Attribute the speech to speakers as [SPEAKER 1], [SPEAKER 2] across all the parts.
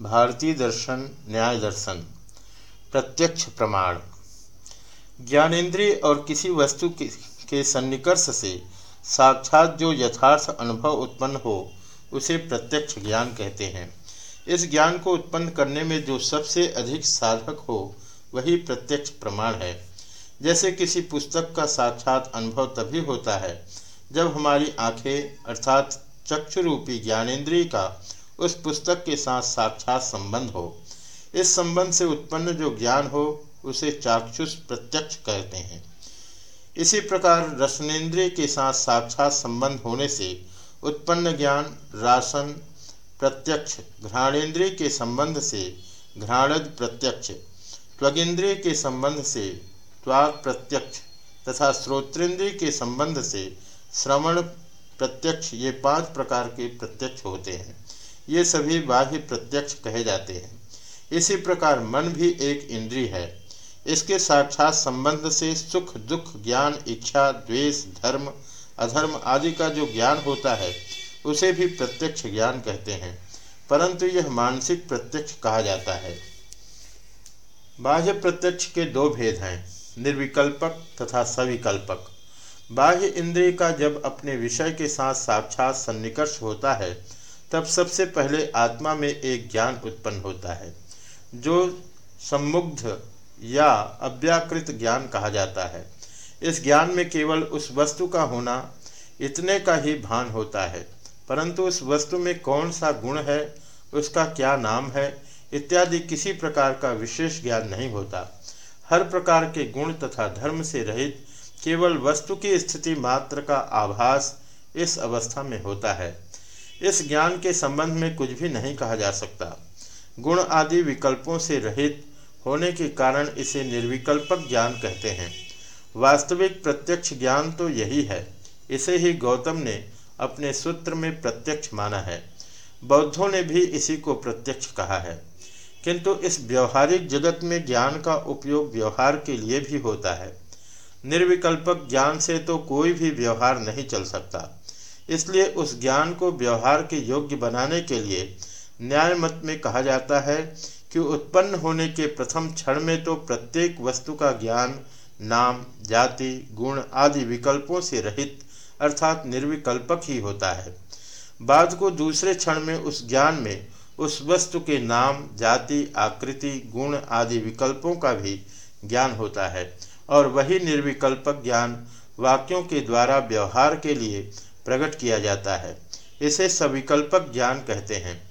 [SPEAKER 1] भारतीय दर्शन, न्याय दर्शन, प्रत्यक्ष प्रमाण। ज्ञानेन्द्रिय और किसी वस्तु के सन्निकर्ष से साक्षात जो यथार्थ अनुभव उत्पन्न हो, उसे प्रत्यक्ष ज्ञान कहते हैं। इस ज्ञान को उत्पन्न करने में जो सबसे अधिक साधक हो, वही प्रत्यक्ष प्रमाण है। जैसे किसी पुस्तक का साक्षात अनुभव तभी होता है, जब हमारी आँखें, अर्थात चक्षुरूपी ज्ञानेन्द्रिय का उस पुस्तक के साथ साक्षात संबंध हो। इस संबंध से उत्पन्न जो ज्ञान हो, उसे चाक्षुष प्रत्यक्ष कहते हैं। इसी प्रकार रसनेन्द्रिय के साथ साक्षात संबंध होने से उत्पन्न ज्ञान, रासन प्रत्यक्ष, घ्राणेन्द्रिय के संबंध से घ्राणज प्रत्यक्ष त्वगिंद्रिय के संबंध से त्वाग प्रत्यक्ष तथा श्रोत्रेंद्रिय के संबंध से श्रवण प्रत्यक्ष ये पाँच प्रकार के प्रत्यक्ष होते हैं। ये सभी बाह्य प्रत्यक्ष कहे जाते हैं। इसी प्रकार मन भी एक इंद्रिय है। इसके साक्षात संबंध से सुख, दुख, ज्ञान, इच्छा, द्वेष, धर्म, अधर्म आदि का जो ज्ञान होता है, उसे भी प्रत्यक्ष ज्ञान कहते हैं। परंतु यह मानसिक प्रत्यक्ष कहा जाता है। बाह्य प्रत्यक्ष के दो भेद हैं, निर्विकल्पक तथा सविकल्पक। बाह्य इंद्रिय का जब अपने विषय के साथ साक्षात सन्निकर्ष होता है तब सबसे पहले आत्मा में एक ज्ञान उत्पन्न होता है, जो सम्मुग्ध या अव्याकृत ज्ञान कहा जाता है। इस ज्ञान में केवल उस वस्तु का होना इतने का ही भान होता है, परंतु उस वस्तु में कौन सा गुण है, उसका क्या नाम है, इत्यादि किसी प्रकार का विशेष ज्ञान नहीं होता। हर प्रकार के गुण तथा धर्म से रहित केवल वस्तु की स्थिति मात्र का आभास इस अवस्था में होता है। इस ज्ञान के संबंध में कुछ भी नहीं कहा जा सकता। गुण आदि विकल्पों से रहित होने के कारण इसे निर्विकल्पक ज्ञान कहते हैं। वास्तविक प्रत्यक्ष ज्ञान तो यही है। इसे ही गौतम ने अपने सूत्र में प्रत्यक्ष माना है। बौद्धों ने भी इसी को प्रत्यक्ष कहा है। किंतु इस व्यवहारिक जगत में ज्ञान का उपयोग व्यवहार के लिए भी होता है। निर्विकल्पक ज्ञान से तो कोई भी व्यवहार नहीं चल सकता। इसलिए उस ज्ञान को व्यवहार के योग्य बनाने के लिए न्याय मत में कहा जाता है कि उत्पन्न होने के प्रथम क्षण में तो प्रत्येक वस्तु का ज्ञान, नाम, जाति, गुण आदि विकल्पों से रहित, अर्थात निर्विकल्पक ही होता है। बाद को दूसरे क्षण में उस ज्ञान में उस वस्तु के नाम, जाति, आकृति, गुण आदि विकल्पों का भी ज्ञान होता है और वही निर्विकल्पक ज्ञान वाक्यों के द्वारा व्यवहार के लिए प्रकट किया जाता है। इसे सविकल्पक ज्ञान कहते हैं।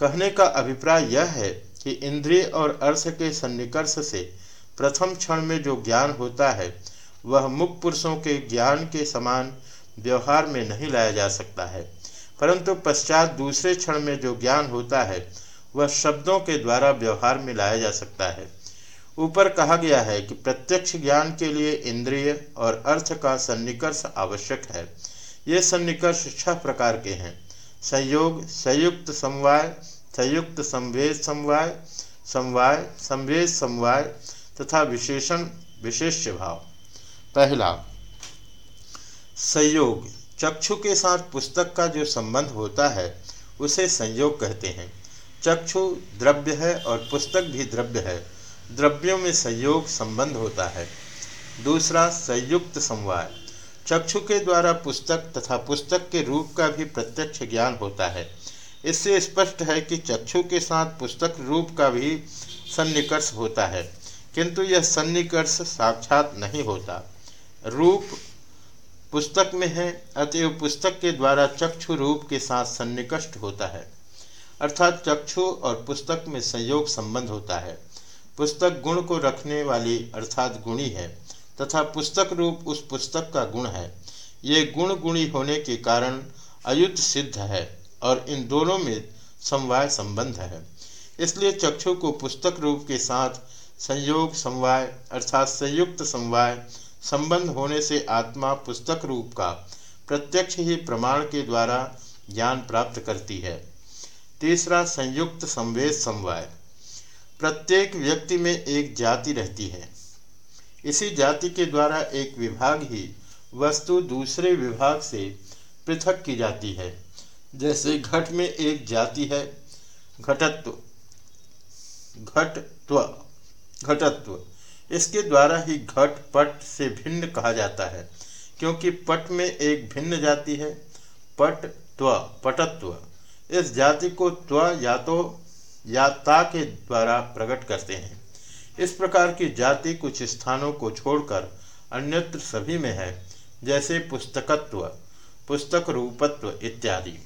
[SPEAKER 1] कहने का अभिप्राय यह है कि इंद्रिय और अर्थ के सन्निकर्ष से प्रथम क्षण में जो ज्ञान होता है, वह मुख पुरुषों के ज्ञान के समान व्यवहार में नहीं लाया जा सकता है। परंतु पश्चात दूसरे क्षण में जो ज्ञान होता है, वह शब्दों के द्वारा व्यवहार में लाया जा सकता है। ऊपर कहा गया है कि प्रत्यक्ष ज्ञान के लिए इंद्रिय और अर्थ का सन्निकर्ष आवश्यक है। ये सन्निकर्ष छह प्रकार के हैं। संयोग, संयुक्त समवाय, संयुक्त संवेद समवाय समवाय, संवेद समवाय तथा विशेषण विशेष भाव। पहला, संयोग। चक्षु के साथ पुस्तक का जो संबंध होता है, उसे संयोग कहते हैं। चक्षु द्रव्य है और पुस्तक भी द्रव्य है। द्रव्यों में संयोग संबंध होता है। दूसरा, संयुक्त समवाय। चक्षु के द्वारा पुस्तक तथा पुस्तक के रूप का भी प्रत्यक्ष ज्ञान होता है। इससे स्पष्ट है कि चक्षु के साथ पुस्तक रूप का भी सन्निकर्ष होता है, किंतु यह सन्निकर्ष साक्षात नहीं होता। रूप पुस्तक में है, अतएव पुस्तक के द्वारा चक्षु रूप के साथ सन्निकष्ट होता है। अर्थात चक्षु और पुस्तक में संयोग संबंध होता है। पुस्तक गुण को रखने वाली अर्थात गुणी है। तथा पुस्तक रूप उस पुस्तक का गुण है। ये गुण गुणी होने के कारण अयुत सिद्ध है और इन दोनों में समवाय संबंध है। इसलिए चक्षु को पुस्तक रूप के साथ संयोग समवाय अर्थात संयुक्त समवाय संबंध होने से आत्मा पुस्तक रूप का प्रत्यक्ष ही प्रमाण के द्वारा ज्ञान प्राप्त करती है। तीसरा, संयुक्त संवेद समवाय। प्रत्येक व्यक्ति में एक जाति रहती है। इसी जाति के द्वारा एक विभाग ही वस्तु दूसरे विभाग से पृथक की जाती है। जैसे घट में एक जाति है, घटत्व घटत्व घटत्व। इसके द्वारा ही घट पट से भिन्न कहा जाता है, क्योंकि पट में एक भिन्न जाति है। पट, त्व, पटत्व। इस जाति को त्व या तो या ता के द्वारा प्रकट करते हैं। इस प्रकार की जाति कुछ स्थानों को छोड़कर अन्यत्र सभी में है, जैसे पुस्तकत्व, पुस्तक रूपत्व इत्यादि।